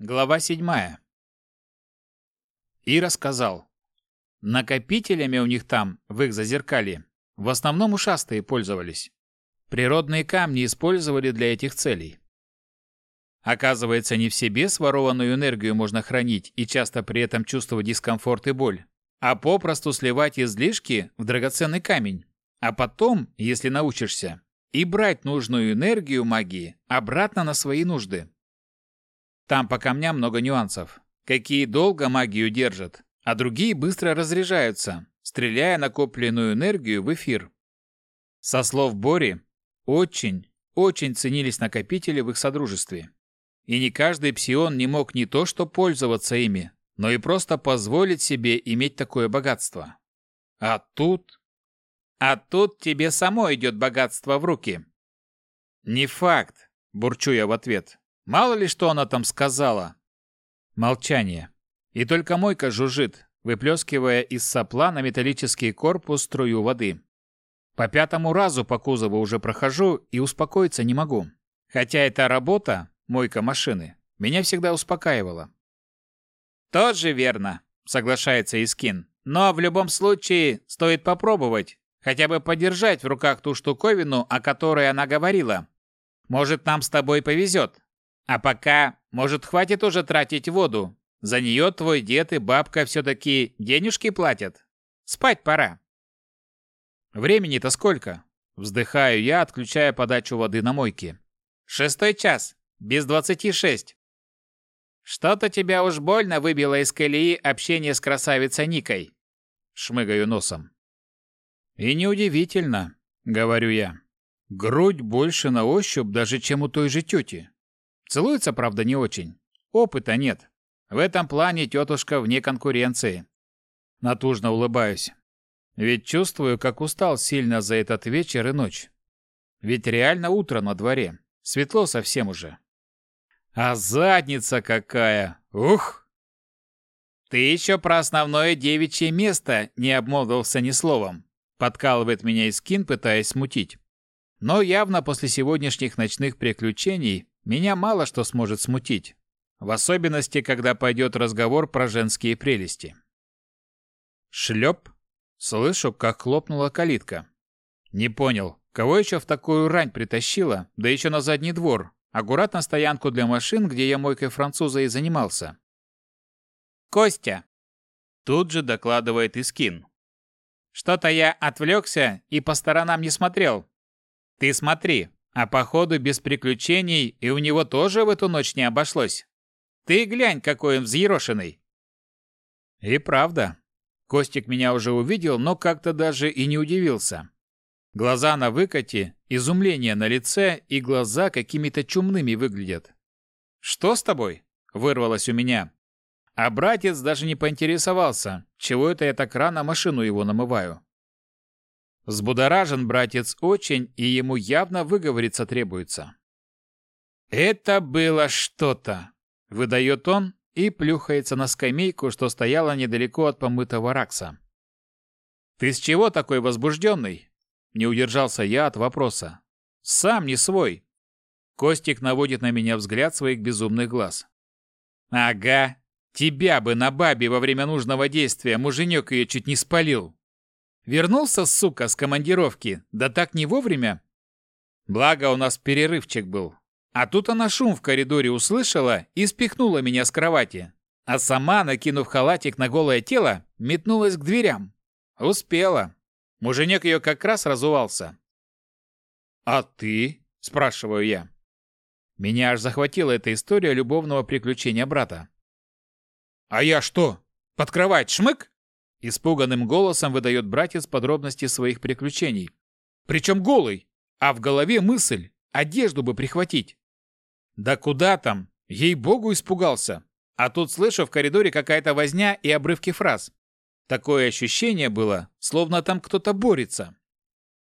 Глава 7. Ира сказал. Накопителями у них там, в их зазеркалье, в основном ушастые пользовались. Природные камни использовали для этих целей. Оказывается, не в себе сворованную энергию можно хранить и часто при этом чувствовать дискомфорт и боль, а попросту сливать излишки в драгоценный камень. А потом, если научишься, и брать нужную энергию магии обратно на свои нужды. Там по камням много нюансов. Какие долго магию держат, а другие быстро разряжаются, стреляя накопленную энергию в эфир. Со слов Бори, очень, очень ценились накопители в их содружестве. И не каждый псион не мог не то что пользоваться ими, но и просто позволить себе иметь такое богатство. А тут... А тут тебе само идет богатство в руки. Не факт, бурчу я в ответ. Мало ли что она там сказала. Молчание. И только мойка жужжит, выплескивая из сопла на металлический корпус струю воды. По пятому разу по кузову уже прохожу и успокоиться не могу. Хотя эта работа, мойка машины, меня всегда успокаивала. «Тоже верно», — соглашается Искин. «Но в любом случае стоит попробовать, хотя бы подержать в руках ту штуковину, о которой она говорила. Может, нам с тобой повезет. А пока, может, хватит уже тратить воду. За нее твой дед и бабка все-таки денежки платят. Спать пора». «Времени-то сколько?» Вздыхаю я, отключая подачу воды на мойке. «Шестой час. Без двадцати шесть. Что-то тебя уж больно выбило из колеи общение с красавицей Никой. Шмыгаю носом. И неудивительно, говорю я. Грудь больше на ощупь даже, чем у той же тети. Целуется, правда, не очень. Опыта нет. В этом плане тетушка вне конкуренции. Натужно улыбаюсь. Ведь чувствую, как устал сильно за этот вечер и ночь. Ведь реально утро на дворе. Светло совсем уже. А задница какая! Ух! Ты еще про основное девичье место не обмолвился ни словом. Подкалывает меня Искин, пытаясь смутить. Но явно после сегодняшних ночных приключений меня мало что сможет смутить. В особенности, когда пойдет разговор про женские прелести. Шлеп. Слышу, как хлопнула калитка. Не понял, кого еще в такую рань притащила, да еще на задний двор, аккуратно стоянку для машин, где я мойкой француза и занимался. «Костя!» Тут же докладывает Искин. «Что-то я отвлекся и по сторонам не смотрел. Ты смотри, а походу без приключений и у него тоже в эту ночь не обошлось. Ты глянь, какой он взъерошенный!» И правда. Костик меня уже увидел, но как-то даже и не удивился. Глаза на выкате, изумление на лице и глаза какими-то чумными выглядят. «Что с тобой?» – вырвалось у меня. А братец даже не поинтересовался, чего это я так рано машину его намываю. Взбудоражен братец очень, и ему явно выговориться требуется. «Это было что-то!» – выдает он и плюхается на скамейку, что стояла недалеко от помытого ракса. «Ты с чего такой возбужденный?» Не удержался я от вопроса. Сам не свой. Костик наводит на меня взгляд своих безумных глаз. Ага, тебя бы на бабе во время нужного действия муженек ее чуть не спалил. Вернулся, сука, с командировки, да так не вовремя. Благо у нас перерывчик был. А тут она шум в коридоре услышала и спихнула меня с кровати. А сама, накинув халатик на голое тело, метнулась к дверям. Успела. Муженек ее как раз разувался. «А ты?» – спрашиваю я. Меня аж захватила эта история любовного приключения брата. «А я что? Под кровать шмык?» Испуганным голосом выдает братец подробности своих приключений. Причем голый, а в голове мысль – одежду бы прихватить. Да куда там? Ей-богу испугался. А тут слышу в коридоре какая-то возня и обрывки фраз. Такое ощущение было, словно там кто-то борется.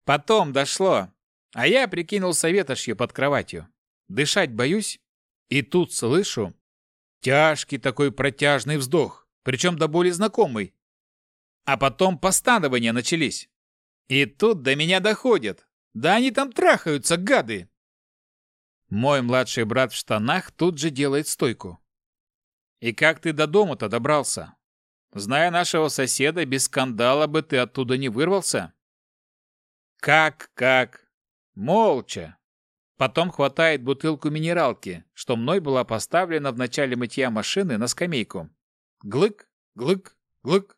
Потом дошло, а я прикинул советошью под кроватью. Дышать боюсь, и тут слышу тяжкий такой протяжный вздох, причем до боли знакомый. А потом постанования начались. И тут до меня доходят. Да они там трахаются, гады! Мой младший брат в штанах тут же делает стойку. И как ты до дома-то добрался? Зная нашего соседа, без скандала бы ты оттуда не вырвался. Как, как? Молча. Потом хватает бутылку минералки, что мной была поставлена в начале мытья машины на скамейку. Глык, глык, глык.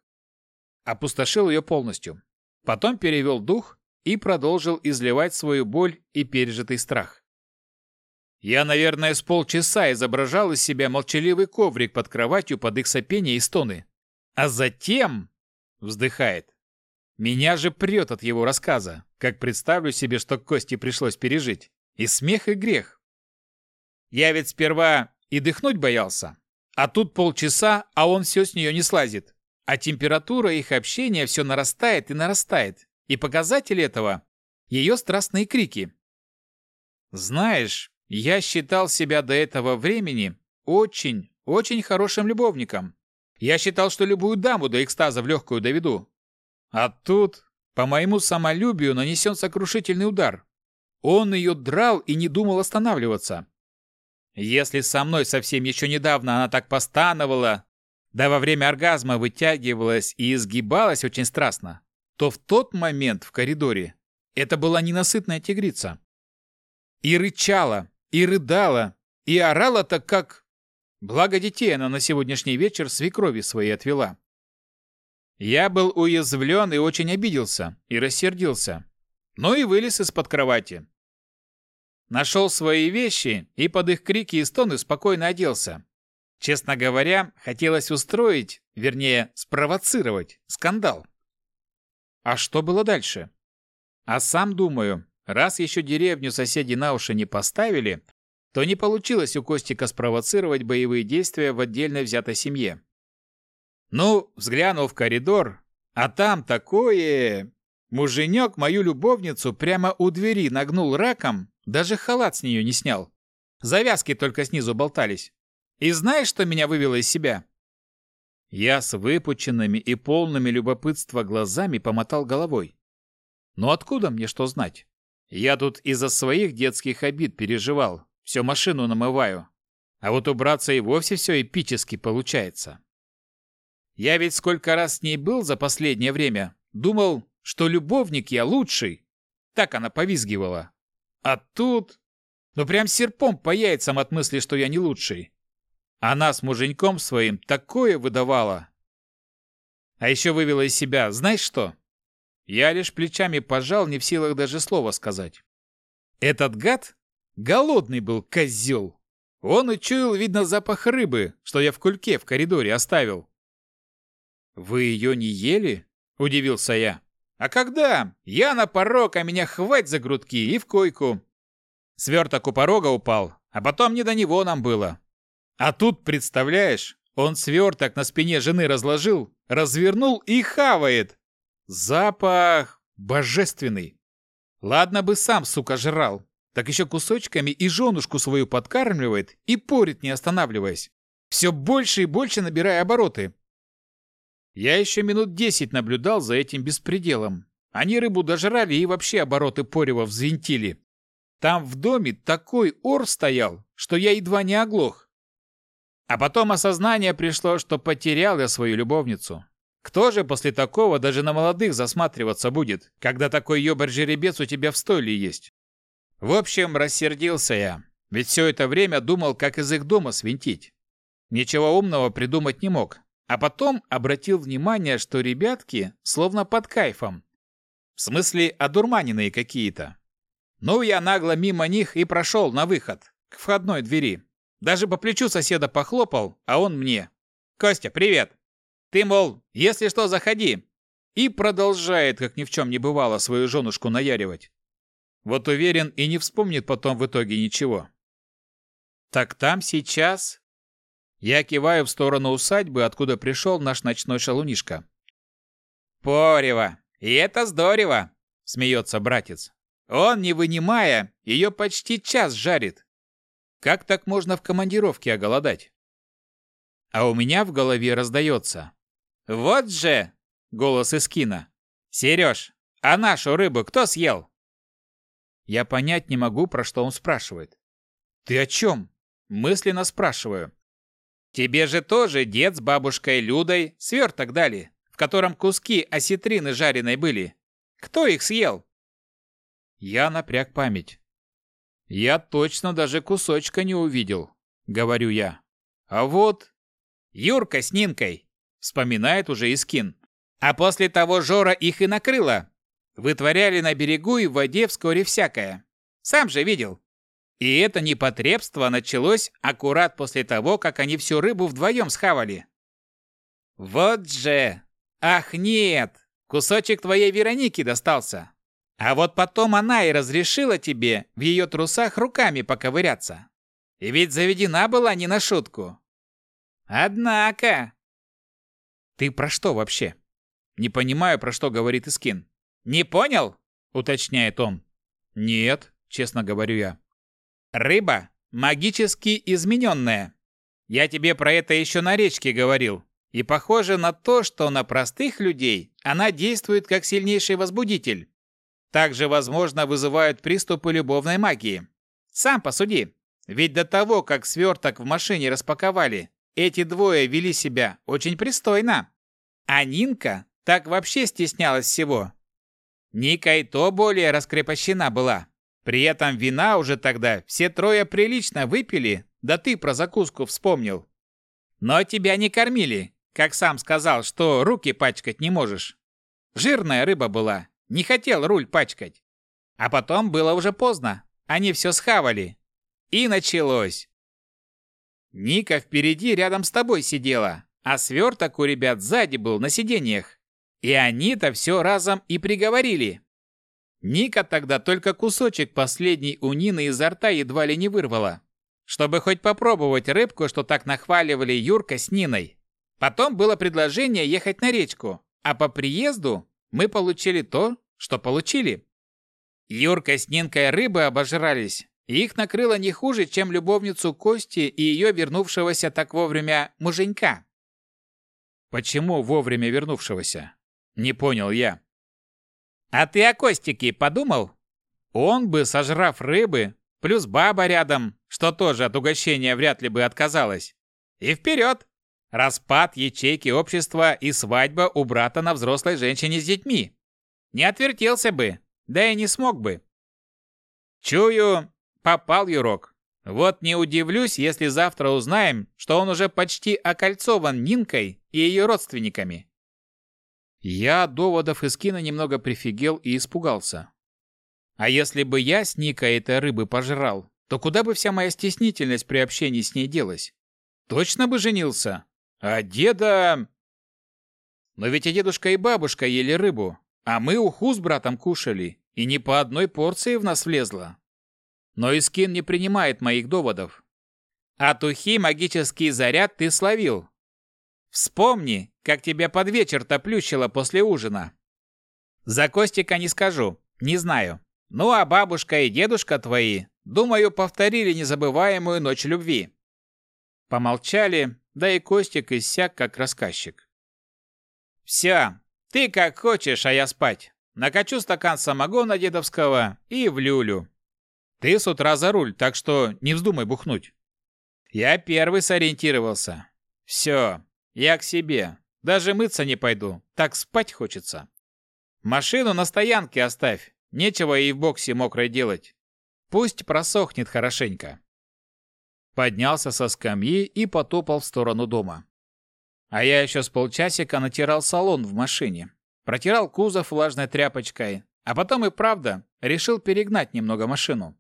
Опустошил ее полностью. Потом перевел дух и продолжил изливать свою боль и пережитый страх. Я, наверное, с полчаса изображал из себя молчаливый коврик под кроватью под их сопение и стоны. А затем... Вздыхает. Меня же прет от его рассказа, как представлю себе, что Кости пришлось пережить. И смех, и грех. Я ведь сперва и дыхнуть боялся. А тут полчаса, а он все с нее не слазит. А температура их общения все нарастает и нарастает. И показатель этого – ее страстные крики. Знаешь, я считал себя до этого времени очень, очень хорошим любовником. Я считал, что любую даму до экстаза в легкую доведу. А тут по моему самолюбию нанесен сокрушительный удар. Он ее драл и не думал останавливаться. Если со мной совсем еще недавно она так постановала, да во время оргазма вытягивалась и изгибалась очень страстно, то в тот момент в коридоре это была ненасытная тигрица. И рычала, и рыдала, и орала так, как... Благо детей она на сегодняшний вечер свекрови своей отвела. Я был уязвлен и очень обиделся, и рассердился. Ну и вылез из-под кровати. Нашел свои вещи и под их крики и стоны спокойно оделся. Честно говоря, хотелось устроить, вернее, спровоцировать скандал. А что было дальше? А сам думаю, Раз еще деревню соседи на уши не поставили, то не получилось у Костика спровоцировать боевые действия в отдельно взятой семье. Ну, взглянул в коридор, а там такое... Муженек мою любовницу прямо у двери нагнул раком, даже халат с нее не снял. Завязки только снизу болтались. И знаешь, что меня вывело из себя? Я с выпученными и полными любопытства глазами помотал головой. Ну откуда мне что знать? Я тут из-за своих детских обид переживал, все машину намываю. А вот убраться и вовсе все эпически получается. Я ведь сколько раз с ней был за последнее время, думал, что любовник я лучший. Так она повизгивала. А тут... Ну прям серпом по яйцам от мысли, что я не лучший. Она с муженьком своим такое выдавала. А еще вывела из себя, знаешь что? Я лишь плечами пожал, не в силах даже слова сказать. Этот гад голодный был козел. Он учуял, видно, запах рыбы, что я в кульке в коридоре оставил. «Вы ее не ели?» – удивился я. «А когда? Я на порог, а меня хвать за грудки и в койку». Сверток у порога упал, а потом не до него нам было. А тут, представляешь, он сверток на спине жены разложил, развернул и хавает. Запах божественный. Ладно бы сам, сука, жрал, так еще кусочками и женушку свою подкармливает и порит, не останавливаясь. Все больше и больше набирая обороты. Я еще минут десять наблюдал за этим беспределом. Они рыбу дожрали и вообще обороты порева взвинтили. Там в доме такой ор стоял, что я едва не оглох. А потом осознание пришло, что потерял я свою любовницу. Кто же после такого даже на молодых засматриваться будет, когда такой ёбарь-жеребец у тебя в стойле есть? В общем, рассердился я, ведь все это время думал, как из их дома свинтить. Ничего умного придумать не мог, а потом обратил внимание, что ребятки словно под кайфом. В смысле, одурманенные какие-то. Ну, я нагло мимо них и прошел на выход, к входной двери. Даже по плечу соседа похлопал, а он мне. «Костя, привет!» Ты, мол, если что, заходи. И продолжает, как ни в чем не бывало, свою женушку наяривать. Вот уверен, и не вспомнит потом в итоге ничего. Так там сейчас... Я киваю в сторону усадьбы, откуда пришел наш ночной шалунишка. «Порево! И это здорово!» — смеется братец. «Он, не вынимая, ее почти час жарит. Как так можно в командировке оголодать?» А у меня в голове раздается. «Вот же!» — голос из кино. «Сереж, а нашу рыбу кто съел?» Я понять не могу, про что он спрашивает. «Ты о чем?» — мысленно спрашиваю. Тебе же тоже дед с бабушкой Людой сверток дали, в котором куски осетрины жареной были. Кто их съел?» Я напряг память. «Я точно даже кусочка не увидел», — говорю я. «А вот...» «Юрка с Нинкой», — вспоминает уже Искин. «А после того Жора их и накрыло. Вытворяли на берегу и в воде вскоре всякое. Сам же видел. И это непотребство началось аккурат после того, как они всю рыбу вдвоем схавали. Вот же! Ах, нет! Кусочек твоей Вероники достался. А вот потом она и разрешила тебе в ее трусах руками поковыряться. И ведь заведена была не на шутку. Однако... Ты про что вообще? Не понимаю, про что говорит Искин. Не понял? Уточняет он. Нет, честно говорю я. Рыба магически измененная. Я тебе про это еще на речке говорил. И похоже на то, что на простых людей она действует как сильнейший возбудитель. Также, возможно, вызывают приступы любовной магии. Сам посуди. Ведь до того, как сверток в машине распаковали, эти двое вели себя очень пристойно. А Нинка так вообще стеснялась всего. Ника и то более раскрепощена была. При этом вина уже тогда все трое прилично выпили, да ты про закуску вспомнил. Но тебя не кормили, как сам сказал, что руки пачкать не можешь. Жирная рыба была, не хотел руль пачкать. А потом было уже поздно, они все схавали. И началось. Ника впереди рядом с тобой сидела, а сверток у ребят сзади был на сиденьях. И они-то все разом и приговорили. Ника тогда только кусочек последний у Нины изо рта едва ли не вырвала, чтобы хоть попробовать рыбку, что так нахваливали Юрка с Ниной. Потом было предложение ехать на речку, а по приезду мы получили то, что получили. Нинкой рыбы обожрались, их накрыло не хуже, чем любовницу Кости и ее вернувшегося так вовремя муженька. Почему вовремя вернувшегося? Не понял я. А ты о Костике подумал? Он бы, сожрав рыбы, плюс баба рядом, что тоже от угощения вряд ли бы отказалась. И вперед! Распад ячейки общества и свадьба у брата на взрослой женщине с детьми. Не отвертелся бы, да и не смог бы. Чую, попал Юрок. Вот не удивлюсь, если завтра узнаем, что он уже почти окольцован Нинкой и ее родственниками. Я доводов Искина немного прифигел и испугался. А если бы я с Никой этой рыбы пожрал, то куда бы вся моя стеснительность при общении с ней делась? Точно бы женился? А деда... Но ведь и дедушка, и бабушка ели рыбу, а мы уху с братом кушали, и не по одной порции в нас влезло. Но Искин не принимает моих доводов. От ухи магический заряд ты словил, Вспомни, как тебя под вечер-то плющило после ужина. За Костика не скажу, не знаю. Ну а бабушка и дедушка твои, думаю, повторили незабываемую ночь любви. Помолчали, да и Костик иссяк, как рассказчик. Все, ты как хочешь, а я спать. Накачу стакан самогона дедовского и в люлю. Ты с утра за руль, так что не вздумай бухнуть. Я первый сориентировался. Все, я к себе. Даже мыться не пойду. Так спать хочется. Машину на стоянке оставь. Нечего ей в боксе мокрой делать. Пусть просохнет хорошенько. Поднялся со скамьи и потопал в сторону дома. А я еще с полчасика натирал салон в машине. Протирал кузов влажной тряпочкой, а потом и правда решил перегнать немного машину.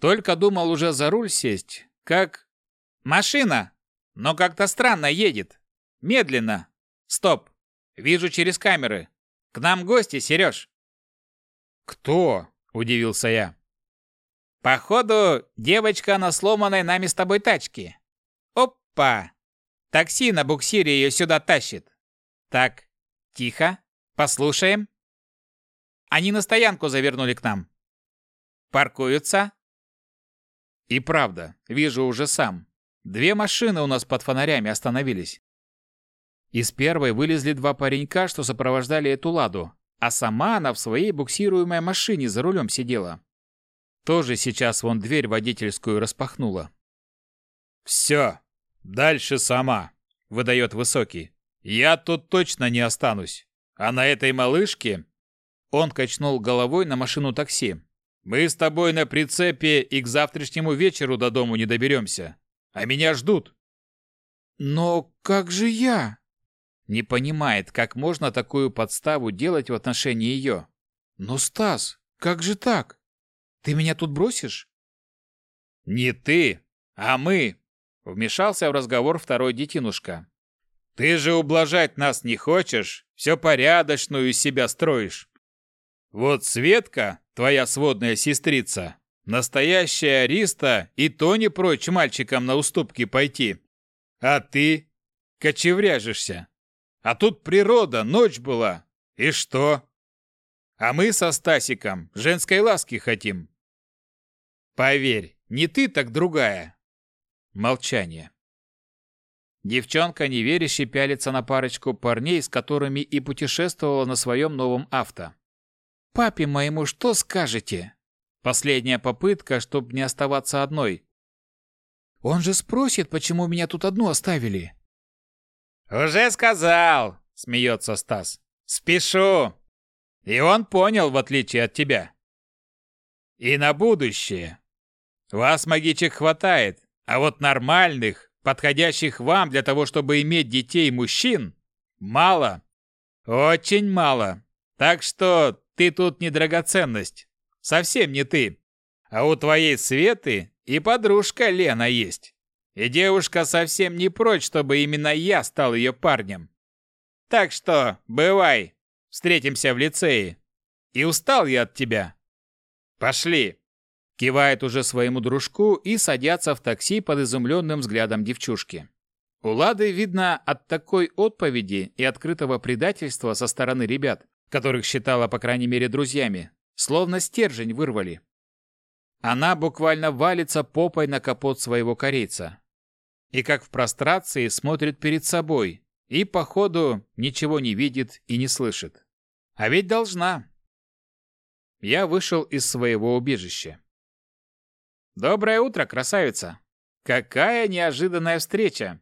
Только думал уже за руль сесть, как... «Машина! но как-то странно едет. Медленно. Стоп. Вижу через камеры. К нам гости, Сереж. Кто? Удивился я. Походу, девочка на сломанной нами с тобой тачке. Опа! Такси на буксире ее сюда тащит. Так, тихо, послушаем. Они на стоянку завернули к нам. Паркуются. И правда, вижу уже сам. Две машины у нас под фонарями остановились. Из первой вылезли два паренька, что сопровождали эту ладу, а сама она в своей буксируемой машине за рулем сидела. Тоже сейчас вон дверь водительскую распахнула. «Все, Дальше сама, выдает высокий. Я тут точно не останусь. А на этой малышке он качнул головой на машину такси. Мы с тобой на прицепе и к завтрашнему вечеру до дому не доберемся. А меня ждут. Но как же я? Не понимает, как можно такую подставу делать в отношении ее. Но, Стас, как же так? Ты меня тут бросишь? Не ты, а мы, вмешался в разговор второй детинушка. Ты же ублажать нас не хочешь, все порядочную из себя строишь. Вот Светка, твоя сводная сестрица, настоящая Ариста и то не прочь мальчикам на уступки пойти. А ты кочевряжешься. А тут природа, ночь была. И что? А мы со Стасиком женской ласки хотим. Поверь, не ты, так другая. Молчание. Девчонка неверяще пялится на парочку парней, с которыми и путешествовала на своем новом авто. «Папе моему что скажете?» Последняя попытка, чтобы не оставаться одной. «Он же спросит, почему меня тут одну оставили». «Уже сказал!» — смеется Стас. «Спешу!» И он понял, в отличие от тебя. И на будущее. Вас, магичек, хватает, а вот нормальных, подходящих вам для того, чтобы иметь детей мужчин, мало. Очень мало. Так что ты тут не драгоценность. Совсем не ты. А у твоей Светы и подружка Лена есть. И девушка совсем не прочь, чтобы именно я стал ее парнем. Так что, бывай, встретимся в лицее. И устал я от тебя. Пошли. Кивает уже своему дружку и садятся в такси под изумленным взглядом девчушки. У Лады, видно, от такой отповеди и открытого предательства со стороны ребят, которых считала, по крайней мере, друзьями, словно стержень вырвали. Она буквально валится попой на капот своего корейца. И как в прострации смотрит перед собой, и, походу, ничего не видит и не слышит. А ведь должна. Я вышел из своего убежища. «Доброе утро, красавица! Какая неожиданная встреча!»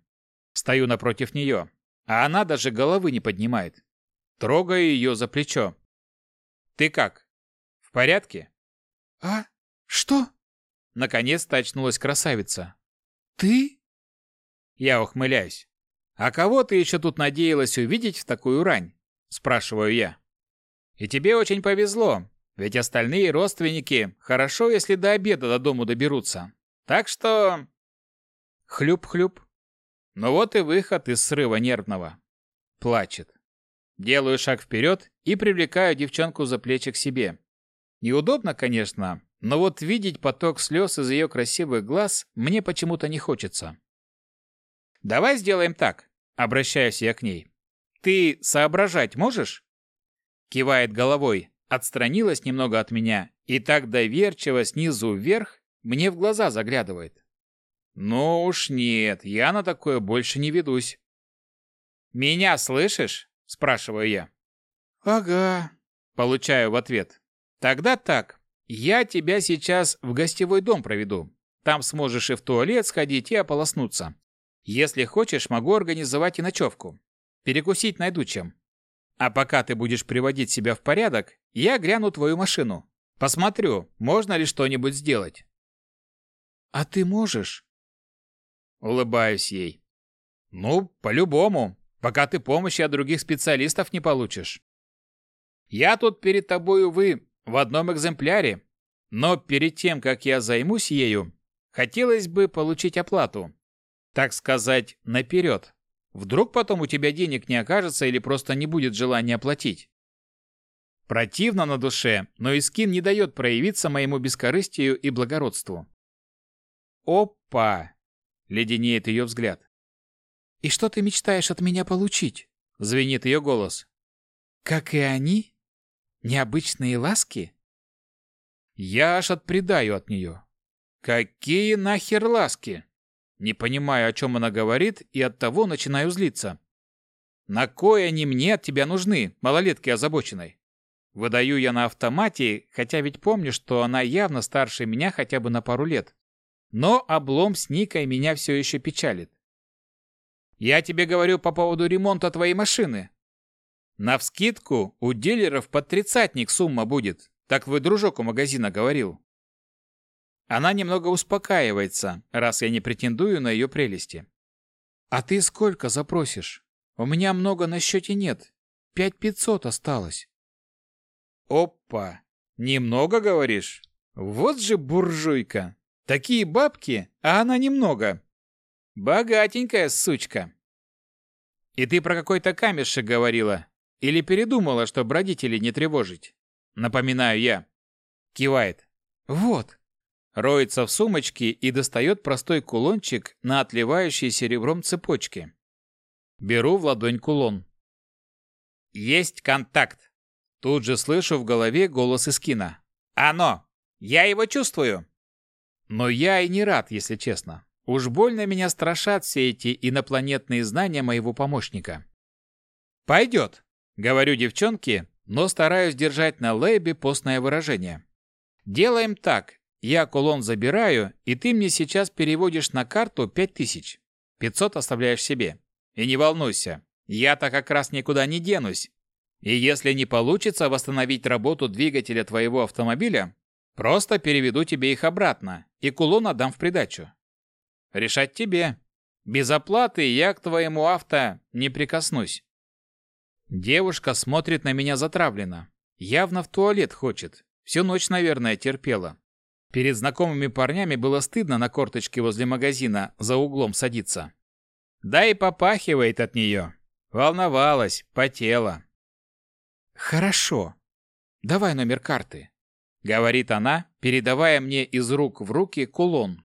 Стою напротив нее, а она даже головы не поднимает. Трогаю ее за плечо. «Ты как? В порядке?» «А? Что?» Наконец-то очнулась красавица. «Ты?» Я ухмыляюсь. «А кого ты еще тут надеялась увидеть в такую рань?» Спрашиваю я. «И тебе очень повезло, ведь остальные родственники хорошо, если до обеда до дому доберутся. Так что...» Хлюп-хлюп. Ну вот и выход из срыва нервного. Плачет. Делаю шаг вперед и привлекаю девчонку за плечи к себе. Неудобно, конечно, но вот видеть поток слез из ее красивых глаз мне почему-то не хочется. «Давай сделаем так», — обращаюсь я к ней. «Ты соображать можешь?» Кивает головой, отстранилась немного от меня и так доверчиво снизу вверх мне в глаза заглядывает. «Ну уж нет, я на такое больше не ведусь». «Меня слышишь?» – спрашиваю я. «Ага», – получаю в ответ. «Тогда так, я тебя сейчас в гостевой дом проведу. Там сможешь и в туалет сходить, и ополоснуться. Если хочешь, могу организовать и ночевку. Перекусить найду чем. А пока ты будешь приводить себя в порядок, я гляну твою машину. Посмотрю, можно ли что-нибудь сделать. А ты можешь? Улыбаюсь ей. Ну, по-любому, пока ты помощи от других специалистов не получишь. Я тут перед тобой, увы, в одном экземпляре. Но перед тем, как я займусь ею, хотелось бы получить оплату. Так сказать, наперед. Вдруг потом у тебя денег не окажется или просто не будет желания оплатить. Противно на душе, но Искин не дает проявиться моему бескорыстию и благородству. «Опа!» — леденеет ее взгляд. «И что ты мечтаешь от меня получить?» — звенит ее голос. «Как и они? Необычные ласки?» Я аж отпредаю от нее. «Какие нахер ласки?» Не понимаю, о чем она говорит, и оттого начинаю злиться. На кой они мне от тебя нужны, малолетки озабоченной? Выдаю я на автомате, хотя ведь помню, что она явно старше меня хотя бы на пару лет. Но облом с Никой меня все еще печалит. Я тебе говорю по поводу ремонта твоей машины. Навскидку у дилеров под тридцатник сумма будет. Так твой дружок у магазина говорил. Она немного успокаивается, раз я не претендую на ее прелести. А ты сколько запросишь? У меня много на счете нет. Пять пятьсот осталось. Опа! Немного, говоришь? Вот же буржуйка! Такие бабки, а она немного. Богатенькая сучка. И ты про какой-то камешек говорила. Или передумала, чтобы родителей не тревожить? Напоминаю я. Кивает. Вот. Роется в сумочке и достает простой кулончик на отливающей серебром цепочке. Беру в ладонь кулон. Есть контакт. Тут же слышу в голове голос из кино. Оно! Я его чувствую! Но я и не рад, если честно. Уж больно меня страшат все эти инопланетные знания моего помощника. «Пойдет», — говорю девчонке, но стараюсь держать на лейбе постное выражение. «Делаем так. Я кулон забираю, и ты мне сейчас переводишь на карту пять тысяч. Пятьсот оставляешь себе. И не волнуйся, я-то как раз никуда не денусь. И если не получится восстановить работу двигателя твоего автомобиля, просто переведу тебе их обратно и кулон отдам в придачу. Решать тебе. Без оплаты я к твоему авто не прикоснусь. Девушка смотрит на меня затравленно. Явно в туалет хочет. Всю ночь, наверное, терпела. Перед знакомыми парнями было стыдно на корточке возле магазина за углом садиться. Да и попахивает от нее. Волновалась, потела. «Хорошо. Давай номер карты», — говорит она, передавая мне из рук в руки кулон.